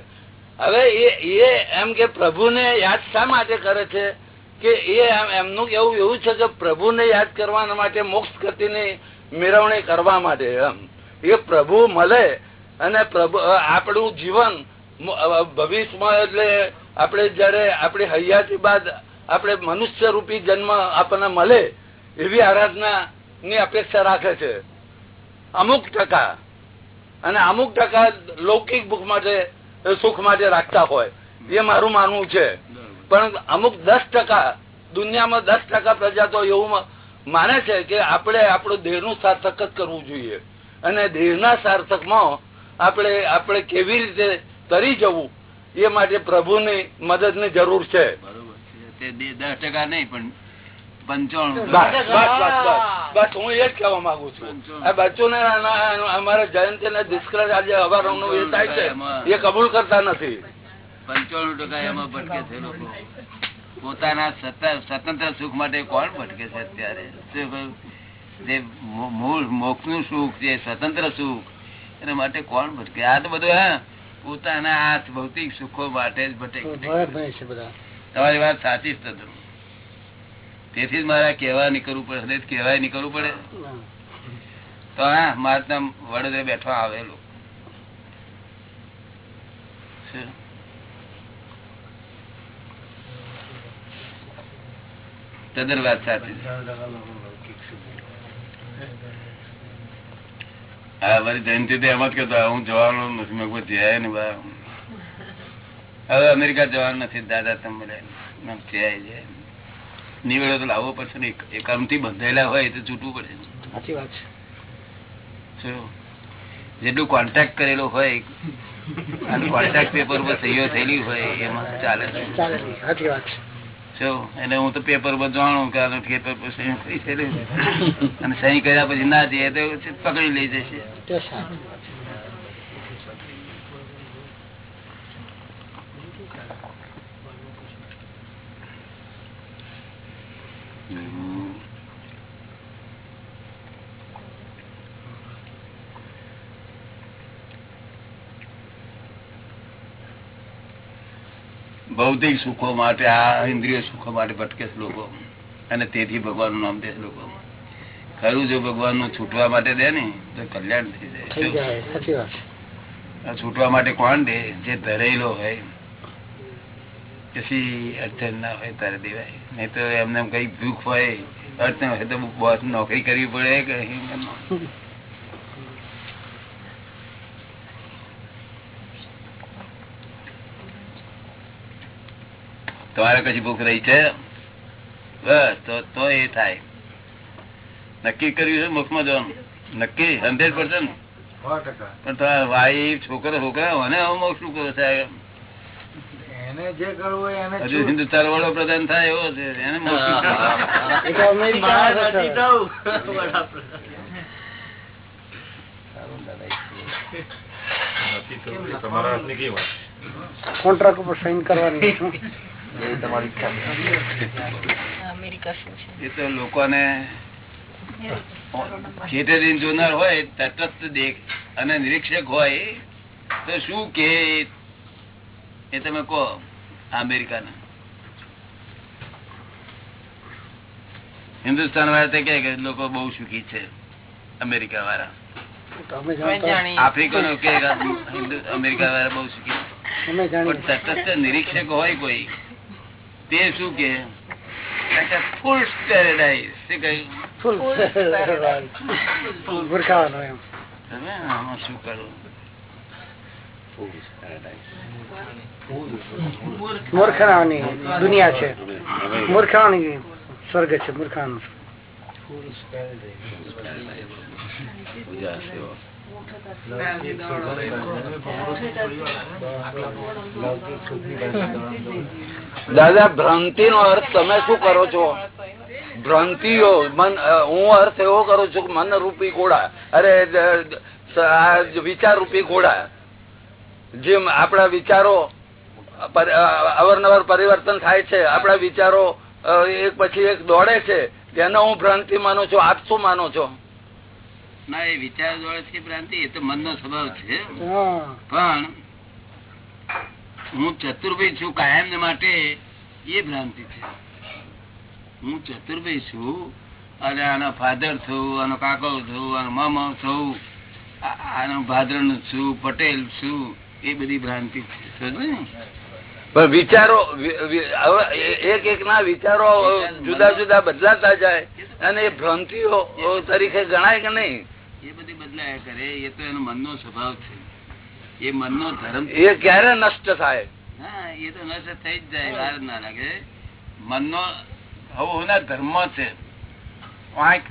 હવે એ એ એમ કે પ્રભુને યાદ શા માટે કરે છે? કે એ એમનું કેવું એવું છે કે પ્રભુને યાદ કરવા માટે મોક્ષ ગતિની મેળવણી કરવા માટે એમ. એ પ્રભુ મળે અને પ્રભુ આપણું જીવન ભવિષ્યમાં એટલે આપણે જયારે આપણી હૈયાતી બાદ આપણે મનુષ્ય રૂપી જન્મ આપણને મળે, એવી આરાધના ની અપેક્ષા રાખે છે. અમુક ટકા. અને અમુક ટકા લૌકિક ભૂખ માટે, સુખ માટે રાખતા હોય. એ મારું માનવું છે. પણ અમુક દસ ટકા, દુનિયામાં દસ ટકા પ્રજા તો એવું માને છે કે આપણે આપણું દેહનું સાર્થક જ કરવું જોઈએ. અને દેહના સાર્થકમાં આપણે આપણે કેવી રીતે તરી જવું. એ માટે પ્રભુની મદદની જરૂર છે. બરોબર છે. દસ ટકા નહીં પણ પંચાણું બસ બસ બસ બસ બસ. હું એ જ કહેવા માંગુ છું. આ બચ્ચોને અમારા જયંતિ ને ડિસ્કરેજ આજે અવારનું એ થાય છે. એ કબૂલ કરતા નથી. પંચાણું ટકા એમાં ભટકે છે લોકો. પોતાના સ્વતંત્ર સુખ માટે કોણ ભટકે છે અત્યારે? શું કહ્યું? જે મૂળ મોક્ષનું સુખ જે સ્વતંત્ર સુખ એના માટે કોણ ભટકે? આ તો બધું હા પોતાના હાથ ભૌતિક સુખો માટે જ ભટકે તમારી વાત સાચી જ તદ્દન. તેથી જ મારે કહેવા નીકળવું પડે કહેવાય નીકળવું પડે. તો હા મારા વડોદરા બેઠો આવેલો? તદ્દન વાત સાચી. હા મારી જયંતિ એમ જ કહેતો હું જવાનો નથી મેં કોઈ જાય ને બા. હવે અમેરિકા જવાનું નથી દાદા તમે જાય જાય નિવેડો તો લાવવો પડશે ને એક- એકમથી બંધાયેલા હોય તો છૂટવું પડે સાચી વાત છે. જેટલું કોન્ટ્રાક્ટ કરેલો હોય અને કોન્ટ્રાક્ટ પેપર પર સહીઓ થયેલી હોય એમાં ચાલે ચાલે સાચી વાત છે. એને હું તો પેપર પર જાણું કે આનું પેપર પર સહી છે. અને સહી કર્યા પછી ના જઈએ તો પકડી લઈ જશે. તે સારું ભૌતિક સુખો માટે આ ઇન્દ્રિય સુખો માટે ભટકે છે લોકો. અને તેથી ભગવાનનું નામ દે છે લોકો ખરું જો ભગવાનનું છૂટવા માટે દે ને તો કલ્યાણ થઈ જાય. છૂટવા માટે કોણ દે? જે ધરેલો હોય. પછી અડચણ ના હોય તારે દેવાય. નહીં તો એમને એમ કઈ ભૂખ હોય અડચણ હોય તો બોસ નોકરી કરવી પડે કે તમારે કશી ભૂખ રહી છે? બસ તો તો એ થાય. નક્કી કર્યું છે મુખમાં જવાનું? નક્કી? હંડ્રેડ પર્સન્ટ પણ તમારા વાઈફ છોકરો છોકરા મોક્ષ શું કરો છે? એને જે કરવું હોય હજુ હિન્દુસ્તાન વડાપ્રધાન થાય એવો છે એને કોન્ટ્રાક્ટ ઉપર સાઈન કરવાની શું અમેરિકા શું છે? એ તો લોકોને થિયેટર જોનાર હોય તટસ્થ દેખ અને નિરીક્ષક હોય તો શું કે એ તમે કહો અમેરિકાના. હિન્દુસ્તાન વાળા તો કે કે લોકો બહુ સુખી છે અમેરિકા વાળા આફ્રિકા આફ્રિકનો કે અમેરિકા વાળા બહુ સુખી તટસ્થ નિરીક્ષક હોય કોઈ તે શું કે? ફૂલ પેરેડાઇઝ શું કહ્યું ફૂલ ગુરખાવાનો એમ. તમે આમાં શું કરવું મૂર્ખાવાની દુનિયા છે. મૂર્ખાવાની સ્વર્ગ છે મૂર્ખાનું. દાદા ભ્રાંતિ નો અર્થ તમે શું કરો છો? ભ્રાંતિઓ, મન હું અર્થ એવો કરું છું મન રૂપી ઘોડા. અરે વિચાર રૂપી ઘોડા. જેમ આપણા વિચારો અવારનવાર પરિવર્તન થાય છે, આપણા વિચારો એક પછી એક દોડે છે, તેને હું ભ્રાંતિ માનું છું, આપ શું માનો છો? ના એ વિચાર જોડે છે ભ્રાંતિ એ તો મનનો સ્વભાવ છે. પણ હું ચતુર્ભય છું કાયમ માટે એ ભ્રાંતિ છે. હું ચતુર્ભય છું અને આનો ફાધર થયું આનો કાકો થયું આનો મામા થયું આનો ભાદરણ છું પટેલ છું એ બધી ભ્રાંતિ છે. પણ વિચારો એક એક ના વિચારો જુદા જુદા બદલાતા જાય અને એ ભ્રાંતિઓ તરીકે ગણાય કે નહીં? એ બધી બદલાયા કરે એ તો એનો મનનો સ્વભાવ છે. એ મનનો ધર્મ એ ક્યારે નષ્ટ થાય? હા એ તો નષ્ટ થઈ જ જાય વાર ના લાગે. મનનો હવે ધર્મ છે. વાંક